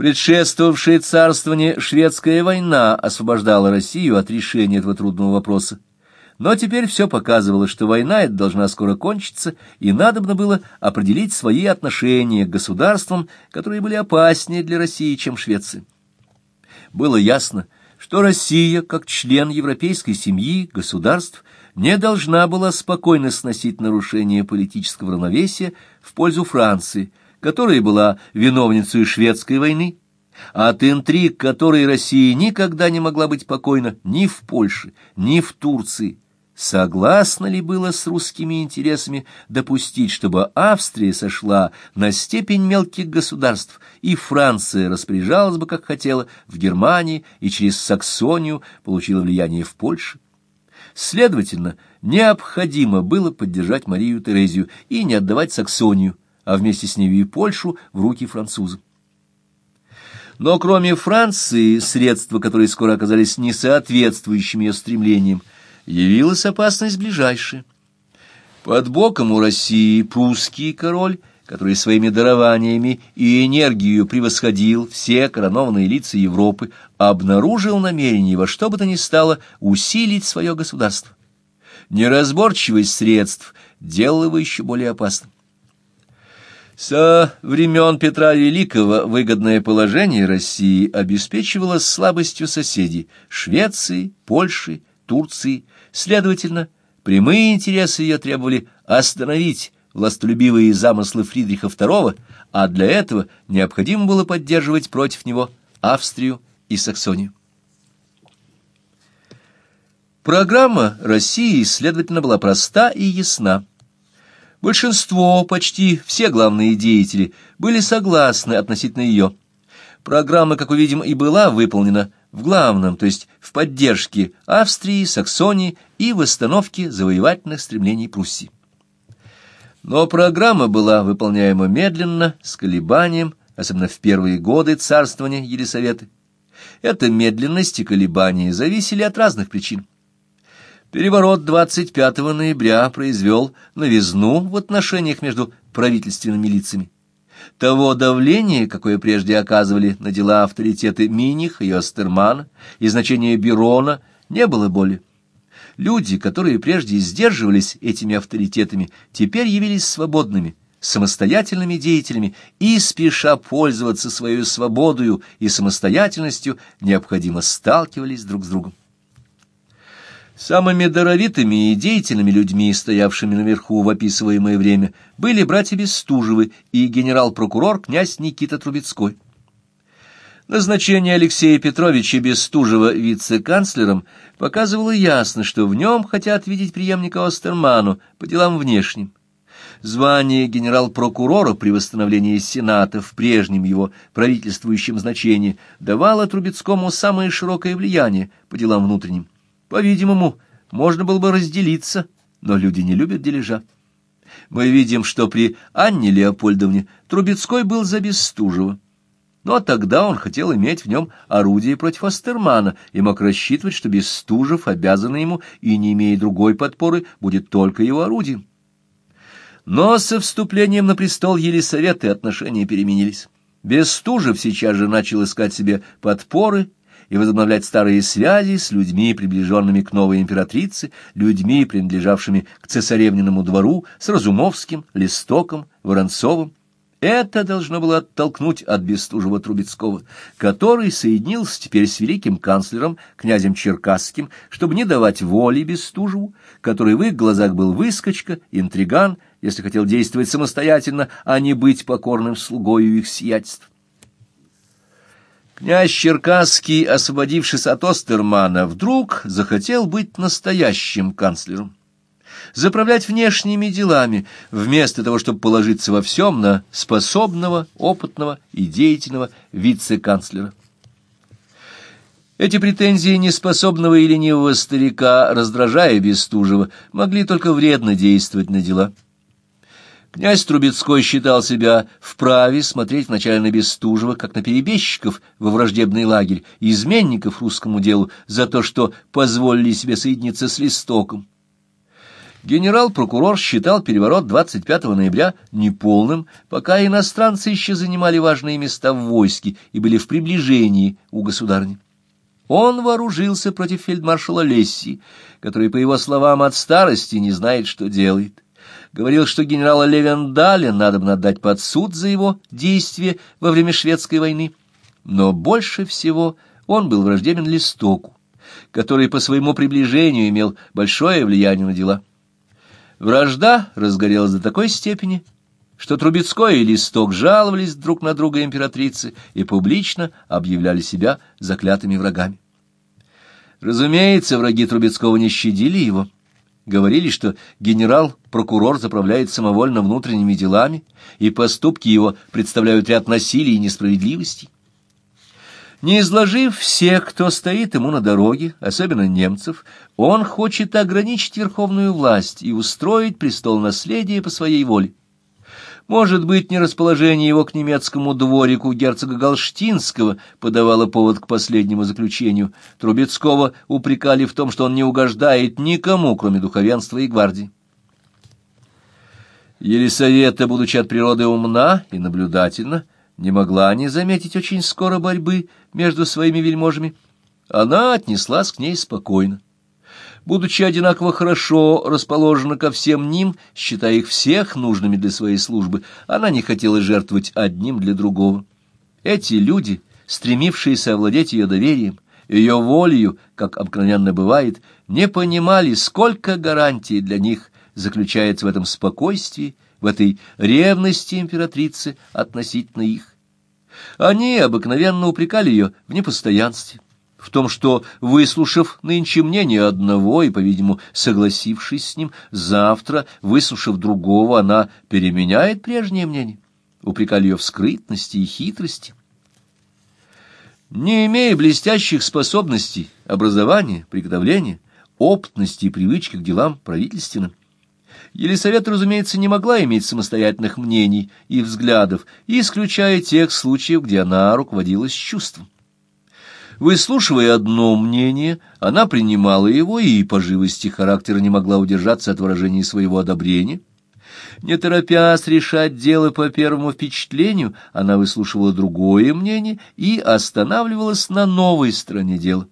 Предшествовавшее царствование шведская война освобождала Россию от решения этого трудного вопроса. Но теперь все показывало, что война эта должна скоро кончиться, и надобно было определить свои отношения к государствам, которые были опаснее для России, чем Швеция. Было ясно, что Россия, как член европейской семьи государств, не должна была спокойно сносить нарушение политического равновесия в пользу Франции, которая была виновницей шведской войны, а от интриг которой Россия никогда не могла быть покойна ни в Польше, ни в Турции, согласно ли было с русскими интересами допустить, чтобы Австрия сошла на степень мелких государств, и Франция распоряжалась бы, как хотела, в Германии и через Саксонию получила влияние в Польше. Следовательно, необходимо было поддержать Марию Терезию и не отдавать Саксонию, а вместе с нею и Польшу в руки французам. Но кроме Франции, средства, которые скоро оказались несоответствующими ее стремлениям, явилась опасность ближайшая. Под боком у России прусский король, который своими дарованиями и энергией превосходил все коронованные лица Европы, обнаружил намерение во что бы то ни стало усилить свое государство. Неразборчивость средств делала его еще более опасным. Со времен Петра Великого выгодное положение России обеспечивалось слабостью соседей – Швеции, Польши, Турции. Следовательно, прямые интересы ее требовали остановить властолюбивые замыслы Фридриха II, а для этого необходимо было поддерживать против него Австрию и Саксонию. Программа России, следовательно, была проста и ясна. Большинство, почти все главные деятели, были согласны относительно ее. Программа, как увидим, и была выполнена в главном, то есть в поддержке Австрии, Саксонии и восстановке завоевательных стремлений Пруссии. Но программа была выполняема медленно, с колебанием, особенно в первые годы царствования Елисаветы. Эта медленность и колебания зависели от разных причин. Переворот 25 ноября произвел новизну в отношениях между правительственными лицами. Того давления, какое прежде оказывали на дела авторитеты Миних и Остермана, и значения Бирона, не было более. Люди, которые прежде сдерживались этими авторитетами, теперь явились свободными, самостоятельными деятелями и, спеша пользоваться своей свободою и самостоятельностью, необходимо сталкивались друг с другом. Самыми даровитыми и деятельными людьми, стоявшими наверху в описываемое время, были братья Бестужевы и генерал-прокурор князь Никита Трубецкой. Назначение Алексея Петровича Бестужева вице-канцлером показывало ясно, что в нем хотят видеть преемника Остерману по делам внешним. Звание генерал-прокурора при восстановлении Сената в прежнем его правительствующем значении давало Трубецкому самое широкое влияние по делам внутренним. По-видимому, можно было бы разделиться, но люди не любят дележа. Мы видим, что при Анне Леопольдовне Трубецкой был за Бестужева. Но тогда он хотел иметь в нем орудие против Астермана и мог рассчитывать, что Бестужев, обязанный ему и не имея другой подпоры, будет только его орудием. Но со вступлением на престол Елисаветы отношения переменились. Бестужев сейчас же начал искать себе подпоры и возобновлять старые связи с людьми, приближенными к новой императрице, людьми, принадлежавшими к цесаревниному двору, с Разумовским, Листоком, Воронцовым. Это должно было оттолкнуть от Бестужева Трубецкого, который соединился теперь с великим канцлером, князем Черкасским, чтобы не давать воли Бестужеву, который в их глазах был выскочка, интриган, если хотел действовать самостоятельно, а не быть покорным слугою их сиятельств. Князь Черкасский, освободившись от Остермана, вдруг захотел быть настоящим канцлером. Заправлять внешними делами, вместо того, чтобы положиться во всем на способного, опытного и деятельного вице-канцлера. Эти претензии неспособного и ленивого старика, раздражая Бестужева, могли только вредно действовать на дела. Князь Трубецкой считал себя вправе смотреть вначале на Бестужева, как на перебежчиков во враждебный лагерь, изменников русскому делу, за то, что позволили себе соединиться с Листоком. Генерал-прокурор считал переворот 25 ноября неполным, пока иностранцы еще занимали важные места в войске и были в приближении у государни. Он вооружился против фельдмаршала Лесси, который, по его словам, от старости не знает, что делает. Говорил, что генерала Левендаля надо бы отдать под суд за его действия во время шведской войны. Но больше всего он был враждебен Листоку, который по своему приближению имел большое влияние на дела. Вражда разгорелась до такой степени, что Трубецкой и Листок жаловались друг на друга императрицы и публично объявляли себя заклятыми врагами. Разумеется, враги Трубецкого не щадили его. Говорили, что генерал-прокурор заправляет самовольно внутренними делами, и поступки его представляют ряд насилий и несправедливостей. Не изложив всех, кто стоит ему на дороге, особенно немцев, он хочет ограничить верховную власть и устроить престол наследия по своей воле. Может быть, нерасположение его к немецкому дворику герцога Галштинского подавало повод к последнему заключению. Трубецкого упрекали в том, что он не угождает никому, кроме духовенства и гвардии. Елисавета, будучи от природы умна и наблюдательна, не могла не заметить очень скоро борьбы между своими вельможами. Она отнеслась к ней спокойно. Будучи одинаково хорошо расположена ко всем ним, считая их всех нужными для своей службы, она не хотела жертвовать одним для другого. Эти люди, стремившиеся овладеть ее доверием, ее волею, как обыкновенно бывает, не понимали, сколько гарантий для них заключается в этом спокойствии, в этой ревности императрицы относительно их. Они обыкновенно упрекали ее в непостоянстве, в том, что, выслушав нынче мнение одного и, по-видимому, согласившись с ним, завтра, выслушав другого, она переменяет прежнее мнение, упрекали ее в скрытности и хитрости. Не имея блестящих способностей, образования, приготовления, опытности и привычки к делам правительственным, Елисавета, разумеется, не могла иметь самостоятельных мнений и взглядов, исключая тех случаев, где она руководилась чувством. Выслушивая одно мнение, она принимала его и по живости характера не могла удержаться от выражения своего одобрения. Не торопясь решать дело по первому впечатлению, она выслушивала другое мнение и останавливалась на новой стороне дела.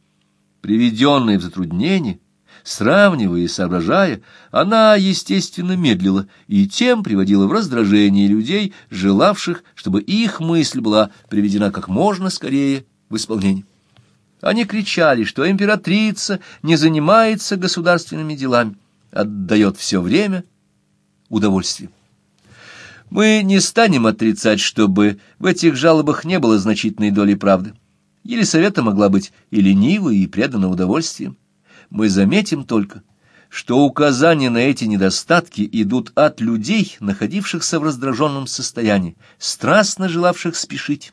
Приведенные в затруднение, Сравнивая и соображая, она, естественно, медлила и тем приводила в раздражение людей, желавших, чтобы их мысль была приведена как можно скорее в исполнение. Они кричали, что императрица не занимается государственными делами, отдает все время удовольствию. Мы не станем отрицать, чтобы в этих жалобах не было значительной доли правды. Елисавета могла быть и ленивой, и предана удовольствием мы заметим только, что указания на эти недостатки идут от людей, находившихся в раздраженном состоянии, страстно желавших спешить.